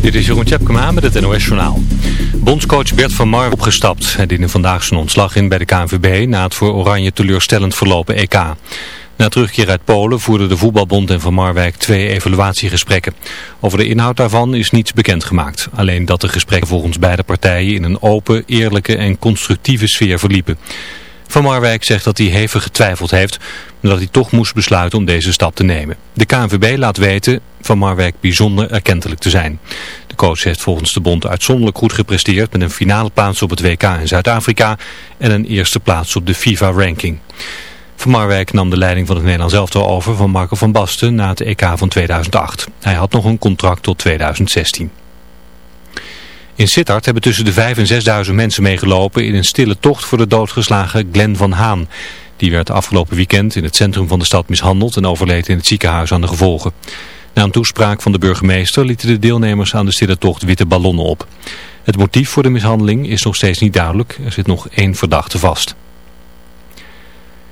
Dit is Jeroen Tjepkema met het NOS Journaal. Bondscoach Bert van Mar opgestapt. Hij diende vandaag zijn ontslag in bij de KNVB na het voor Oranje teleurstellend verlopen EK. Na terugkeer uit Polen voerden de Voetbalbond en Van Marwijk twee evaluatiegesprekken. Over de inhoud daarvan is niets bekendgemaakt. Alleen dat de gesprekken volgens beide partijen in een open, eerlijke en constructieve sfeer verliepen. Van Marwijk zegt dat hij hevig getwijfeld heeft, dat hij toch moest besluiten om deze stap te nemen. De KNVB laat weten Van Marwijk bijzonder erkentelijk te zijn. De coach heeft volgens de bond uitzonderlijk goed gepresteerd met een finale plaats op het WK in Zuid-Afrika en een eerste plaats op de FIFA-ranking. Van Marwijk nam de leiding van het Nederlands elftal over van Marco van Basten na het EK van 2008. Hij had nog een contract tot 2016. In Sittard hebben tussen de 5 en 6.000 mensen meegelopen in een stille tocht voor de doodgeslagen Glenn van Haan. Die werd afgelopen weekend in het centrum van de stad mishandeld en overleed in het ziekenhuis aan de gevolgen. Na een toespraak van de burgemeester lieten de deelnemers aan de stille witte ballonnen op. Het motief voor de mishandeling is nog steeds niet duidelijk. Er zit nog één verdachte vast.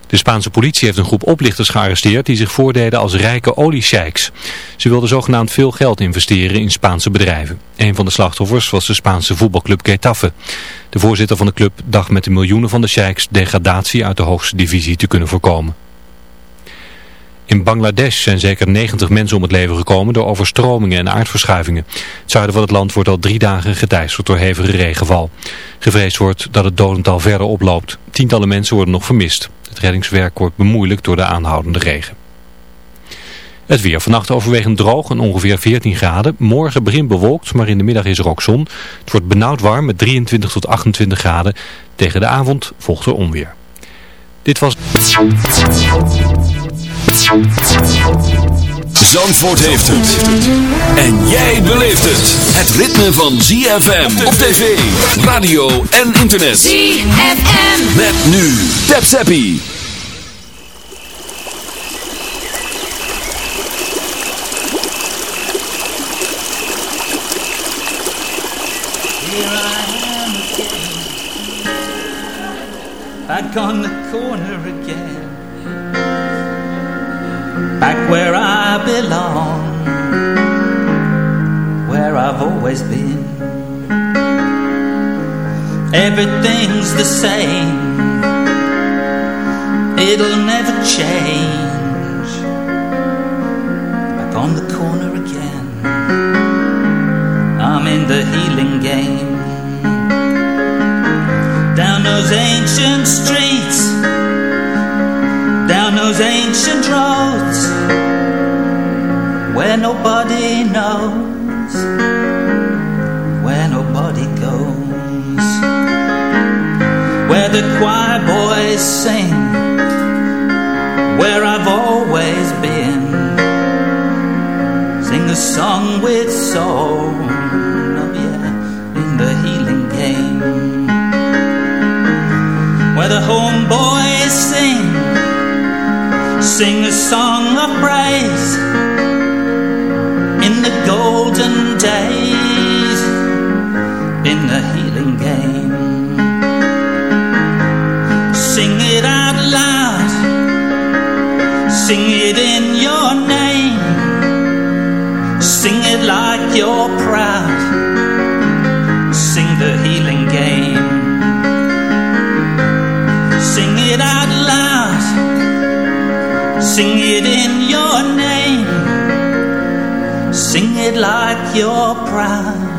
De Spaanse politie heeft een groep oplichters gearresteerd die zich voordeden als rijke oliesheiks. Ze wilden zogenaamd veel geld investeren in Spaanse bedrijven. Een van de slachtoffers was de Spaanse voetbalclub Getafe. De voorzitter van de club dacht met de miljoenen van de sheiks degradatie uit de hoogste divisie te kunnen voorkomen. In Bangladesh zijn zeker 90 mensen om het leven gekomen door overstromingen en aardverschuivingen. Het zuiden van het land wordt al drie dagen geteisterd door hevige regenval. Gevreesd wordt dat het dodental verder oploopt. Tientallen mensen worden nog vermist. Reddingswerk wordt bemoeilijkt door de aanhoudende regen. Het weer vannacht overwegend droog en ongeveer 14 graden. Morgen begint bewolkt, maar in de middag is er ook zon. Het wordt benauwd warm met 23 tot 28 graden. Tegen de avond volgt er onweer. Dit was... Zandvoort heeft het. En jij beleeft het. Het ritme van ZFM op tv, radio en internet. ZFM. Met nu. Tap Zappie. Here I am again, back on the corner again, back where I belong, where I've always been. Everything's the same, it'll never change. Back on the corner again. I'm in the healing game. Down those ancient streets, down those ancient roads, nobody knows, where nobody goes, where the choir boys sing, where I've always been. Sing a song with soul, oh yeah, in the healing game. Where the homeboys sing, sing a song sing it in your name. Sing it like you're proud. Sing the healing game. Sing it out loud. Sing it in your name. Sing it like you're proud.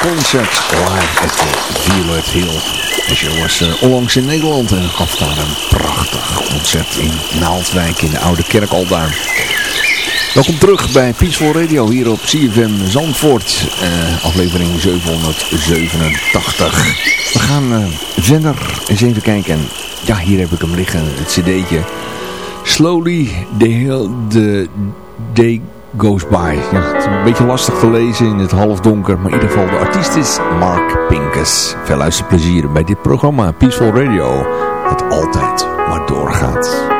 Concert live at Violet Hill. Asher was eh, onlangs in Nederland en gaf daar een prachtig concert in Naaldwijk in de Oude Kerk Alduin. Welkom terug bij Peaceful Radio hier op CFM Zandvoort, eh, aflevering 787. We gaan eh, verder eens even kijken. Ja, hier heb ik hem liggen, het cd'tje. Slowly the, the day goes by. Het is een beetje lastig te lezen in het halfdonker, maar in ieder geval de artiest is Mark Pincus. Veel luisterplezier bij dit programma Peaceful Radio, dat altijd maar doorgaat.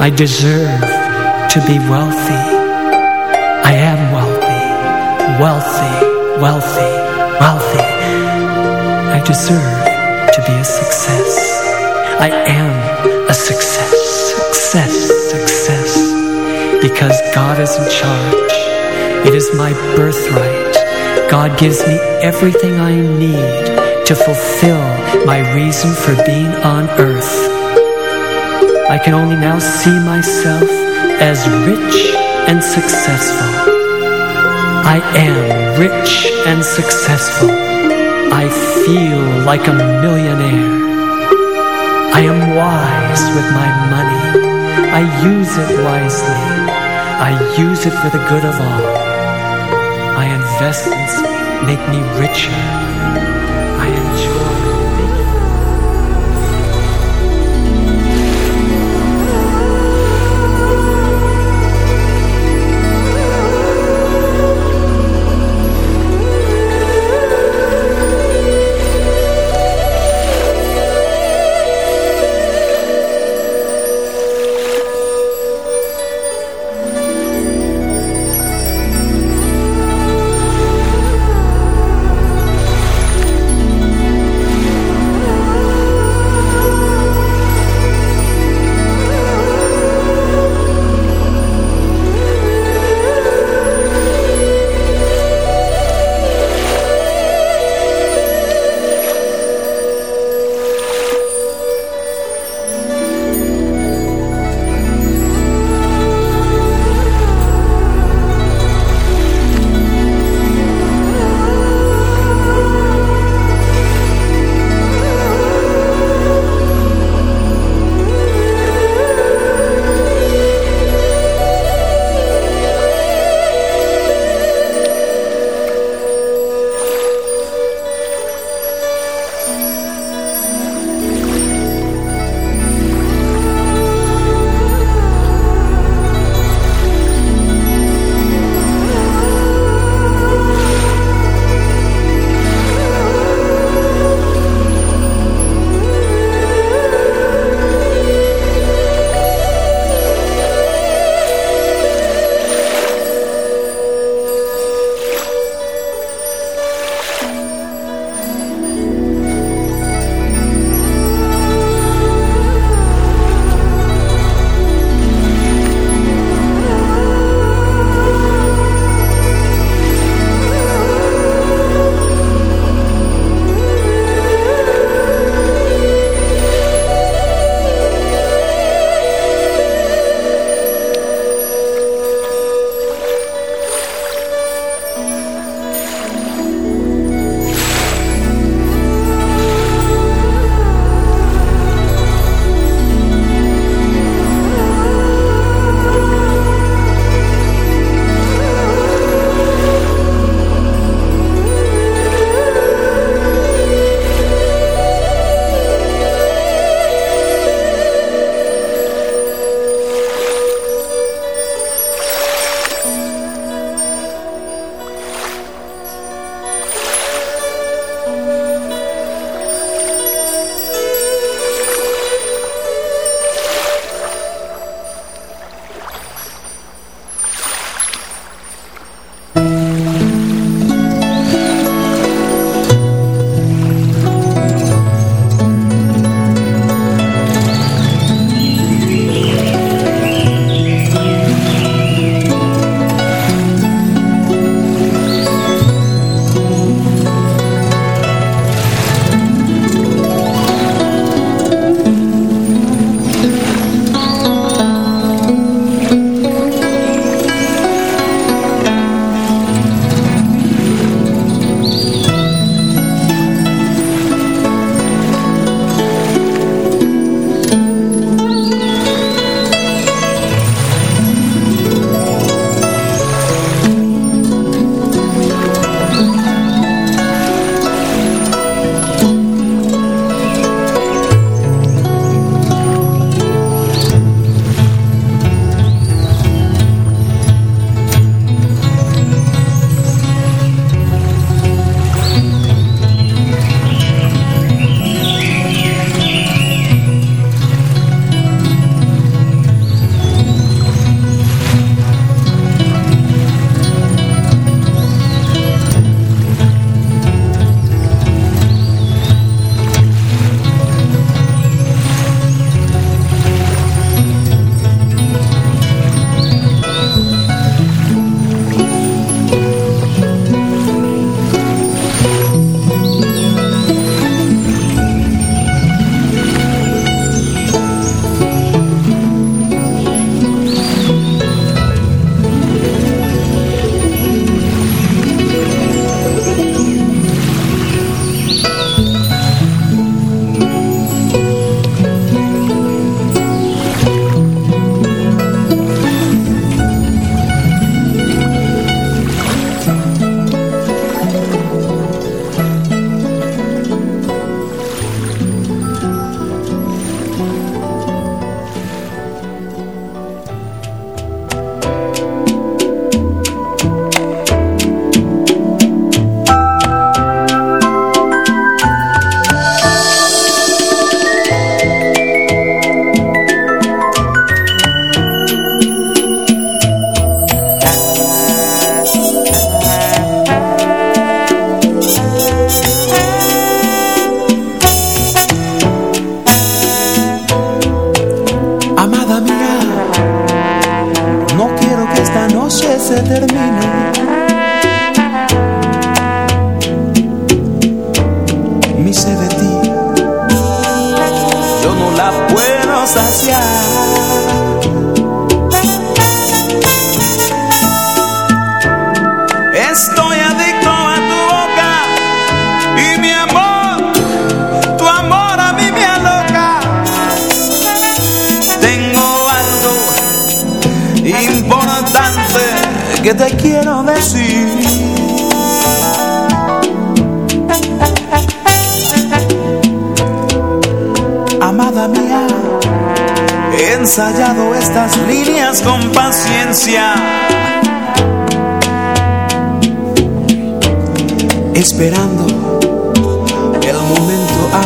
I deserve to be wealthy. I am wealthy, wealthy, wealthy, wealthy. I deserve to be a success. I am a success, success, success. Because God is in charge. It is my birthright. God gives me everything I need to fulfill my reason for being on earth. I can only now see myself as rich and successful. I am rich and successful. I feel like a millionaire. I am wise with my money. I use it wisely. I use it for the good of all. My investments make me richer. I enjoy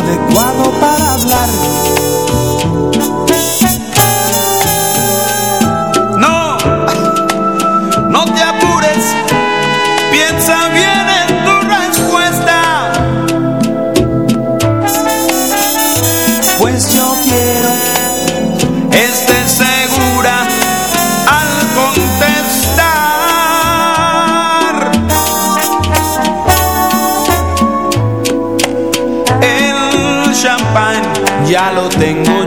adecuado tengo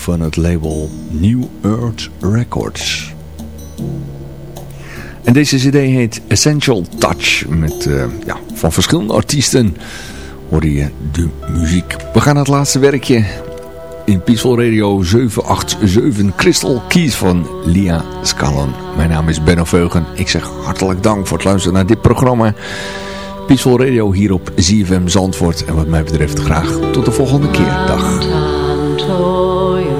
van het label New Earth Records. En deze cd heet Essential Touch. Met uh, ja, van verschillende artiesten hoor je de muziek. We gaan naar het laatste werkje in Peaceful Radio 787 Crystal Keys van Lia Scallon. Mijn naam is Benno Veugen. Ik zeg hartelijk dank voor het luisteren naar dit programma. Peaceful Radio hier op ZFM Zandvoort. En wat mij betreft graag tot de volgende keer. Dag. Van